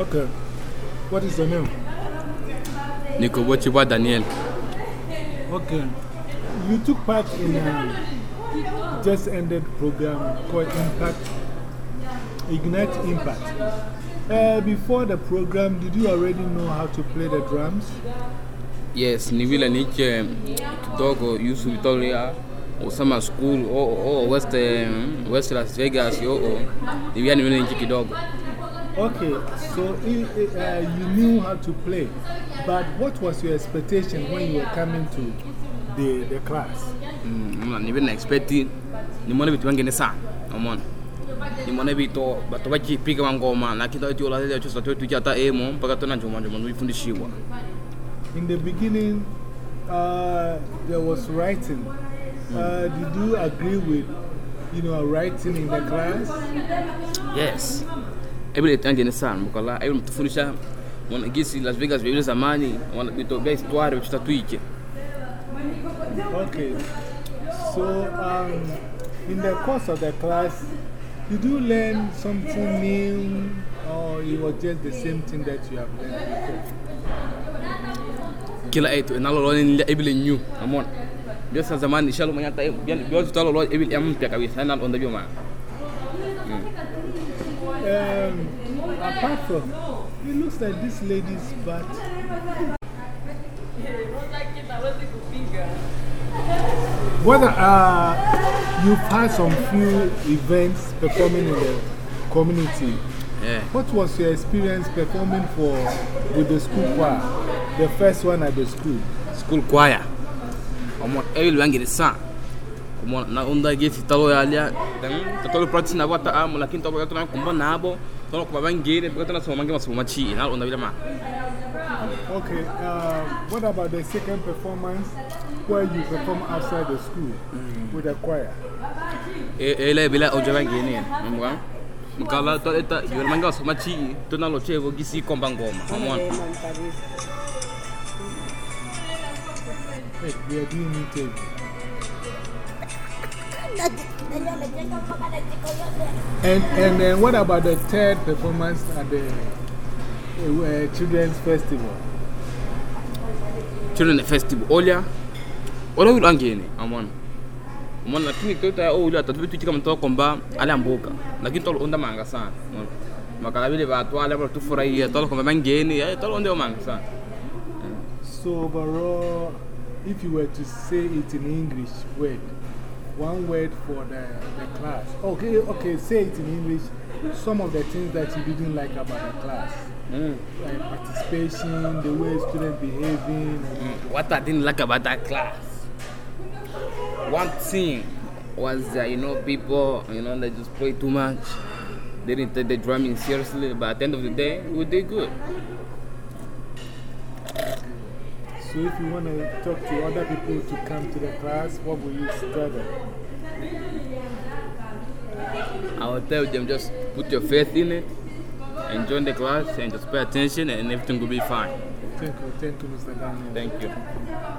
Okay. What is your name? Niko Bochibwa Daniel. Okay. You took part in a just ended program called Impact, Ignite Impact. Uh, before the program, did you already know how to play the drums? Yes, ni vile nike kidogo Yusuf Victoria usama school o oh, West um, West Las Vegas yo oh. ni vile ni nchi kidogo. Okay, so uh, you knew how to play, but what was your expectation when you were coming to the, the class? Mm, ni vile na expect ni mwana vitu vingine sana. Umeona? Ni mwana vitu bato bakipiga mangoma na kitu ati ola leo chosa tu hata emo mpaka tuna njoma njoma ndifundishiwa. In the beginning, uh, there was writing. Uh, did you agree with, you know, writing in the class? Yes. Ebile tangene sana mukala ebile mtufundisha mwana gisi Las Vegas vile zamani mwana vya histoire vitu tuike. Okay. So, um, in the course of the class, did you learn something new or it was just the same thing that you have learned before? kila etu nalolo ni ebile new amon biosa zamani shalo manya ta bio bio tutalo lo ebile mpya kabisa na onda apart from, it looks like this lady's butt. Whether uh, you've had some few events performing in the community, eh what was your experience performing for with the school choir? The first one at the school. school choir. Amon ebile wangi sa amon na onda gesi talo ya lia dan talo practice na bata am lakini talo tuna kumba nabo talo kwa bangere kwa tuna soma mangi masomo machi na onda bila ma Okay, uh, what about the second performance where you perform outside the school with the choir? ele bila oja bangene mbwa mkala to eta yo mangi masomo machi tuna lo chevo gisi komba ngoma amon Hey, we are doing interview. And, and then what about the third performance at the uh, Children's Festival? children festival. Olya ola ulu angene amona umona lakini tota o ulu atatu bitu kama mtoka komba ala mboka lakini tolo onda manga sana. Umona makala vile watu ala bora tufurahia tolo komba mangeni tolo onda manga sana. So, overall, if you were to say it in English word, one word for the, the class. Okay, okay, say it in English. Some of the things that you didn't like about the class. mm. Like participation, the way students behaving. Mm. what I didn't like about that class one thing was that you know people you know they just play too much they didn't take the drumming seriously but at the end of the day we did good So, if you want to talk to other people to come to the class, what will you tell them? I will tell them just put your faith in it, enjoy the class, and just pay attention, and everything will be fine. Thank you, thank you, Mr. Daniel. Thank you.